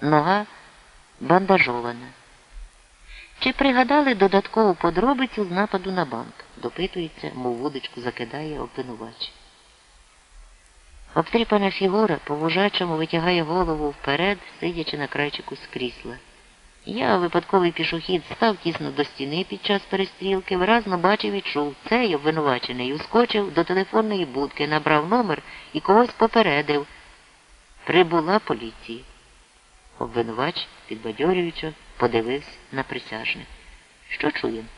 нога бандажована. Чи пригадали додаткову подробицю з нападу на банк? допитується, мов вудочку закидає обвинувач. Обтріпана фігура по вужачому витягає голову вперед, сидячи на крайчику з крісла. Я, випадковий пішохід, став тісно до стіни під час перестрілки, виразно бачив і чув. Цей обвинувачений ускочив до телефонної будки, набрав номер і когось попередив. Прибула поліція. Обвинувач, підбадьорюючи, подивився на присяжних. Що чуємо?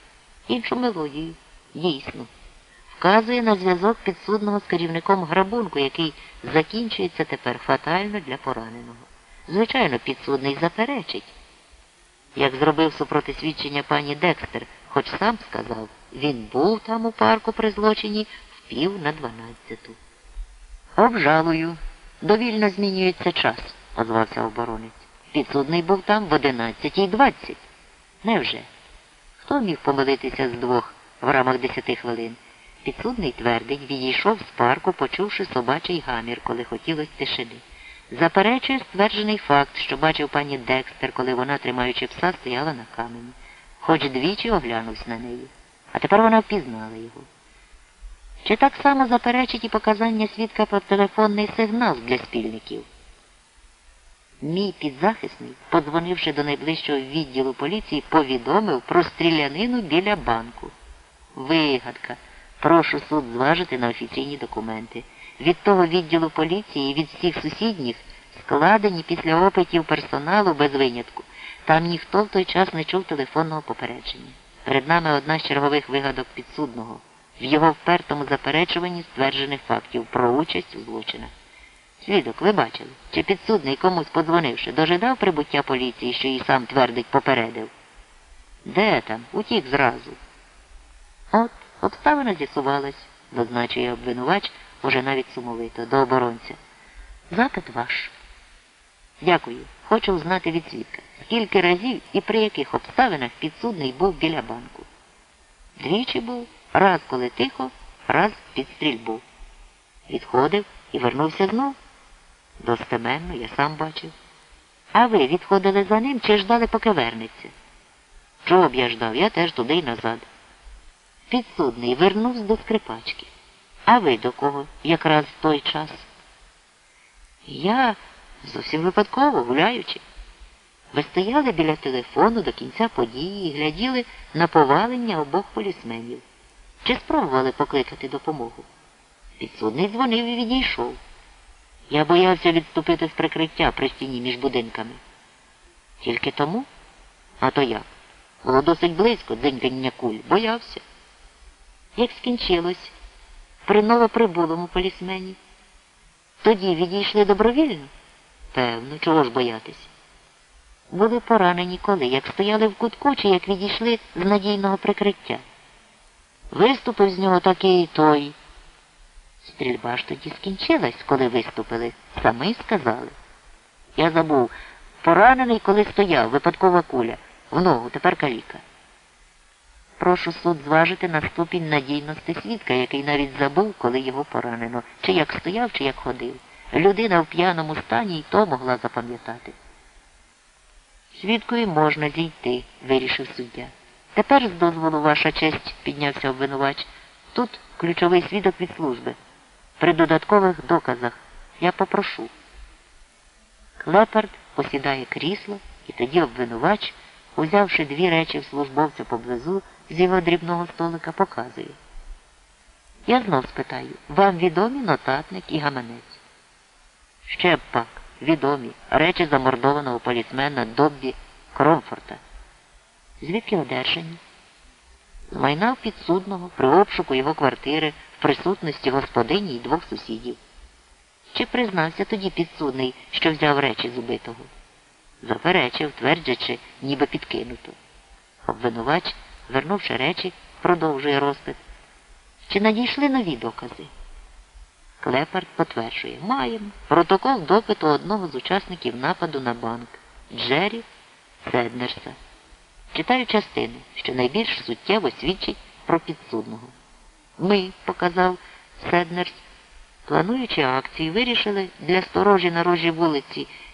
Іншу мелодію. Дійсно. Вказує на зв'язок підсудного з керівником грабунку, який закінчується тепер фатально для пораненого. Звичайно, підсудний заперечить. Як зробив супроти свідчення пані Декстер, хоч сам сказав, він був там у парку при злочині в пів на дванадцяту. Обжалую. Довільно змінюється час, озвався оборонець. Підсудний був там в одинадцятій двадцять. Невже? Хто міг помилитися з двох в рамах десяти хвилин? Підсудний твердить, відійшов з парку, почувши собачий гамір, коли хотілося тишини. Заперечує стверджений факт, що бачив пані Декстер, коли вона, тримаючи пса, стояла на камені. Хоч двічі оглянувся на неї. А тепер вона впізнала його. Чи так само заперечить і показання свідка про телефонний сигнал для спільників? Мій підзахисний, подзвонивши до найближчого відділу поліції, повідомив про стрілянину біля банку. Вигадка. Прошу суд зважити на офіційні документи. Від того відділу поліції і від всіх сусідніх складені після опитів персоналу без винятку. Там ніхто в той час не чув телефонного попередження. Перед нами одна з чергових вигадок підсудного. В його впертому заперечуванні стверджених фактів про участь у злочинах. Свідок, ви бачили, чи підсудний комусь подзвонивши, дожидав прибуття поліції, що їй сам твердить попередив? Де там? Утік зразу. От, обставина з'ясувалась, зазначує обвинувач, уже навіть сумовито, до оборонця. Запит ваш. Дякую. Хочу узнати від свідка, скільки разів і при яких обставинах підсудний був біля банку. Двічі був, раз коли тихо, раз під стрільбу. Відходив і вернувся знов. Достеменно, я сам бачив. А ви відходили за ним чи ждали, поки вернеться? Чого б я ждав? Я теж туди й назад. Підсудний вернувся до скрипачки. А ви до кого якраз в той час? Я зовсім випадково, гуляючи. Ви стояли біля телефону до кінця події і гляділи на повалення обох полісменів. Чи спробували покликати допомогу? Підсудний дзвонив і відійшов. Я боявся відступити з прикриття при стіні між будинками. Тільки тому? А то як? Було досить близько дзенькання куль. Боявся. Як скінчилось при новоприбулому полісмені? Тоді відійшли добровільно? Певно, чого ж боятися? Були поранені коли, як стояли в кутку, чи як відійшли з надійного прикриття. Виступив з нього такий той. Стрільба ж тоді скінчилась, коли виступили. Самі сказали. Я забув, поранений, коли стояв, випадкова куля. В ногу, тепер каліка. Прошу суд зважити на ступінь надійності свідка, який навіть забув, коли його поранено, чи як стояв, чи як ходив. Людина в п'яному стані й то могла запам'ятати. Свідкові можна зійти, вирішив суддя. Тепер, з дозволу, ваша честь, піднявся обвинувач. Тут ключовий свідок від служби. При додаткових доказах я попрошу. Клепард посідає крісло, і тоді обвинувач, узявши дві речі в службовця поблизу з його дрібного столика, показує. Я знов спитаю, вам відомі нотатник і гаманець? Ще б пак, відомі, речі замордованого полісмена Доббі Кромфорта. Звідки одержані? З майна підсудного при обшуку його квартири присутності господині і двох сусідів. Чи признався тоді підсудний, що взяв речі з убитого? Заперечив, тверджачи, ніби підкинуто. Обвинувач, вернувши речі, продовжує розпит. Чи надійшли нові докази? Клепард потверджує, маємо протокол допиту одного з учасників нападу на банк Джері Седнерса. Читаю частину, що найбільш суттєво свідчить про підсудного. Ми, показав Седнерс, плануючи акції, вирішили для сторожі на рожі вулиці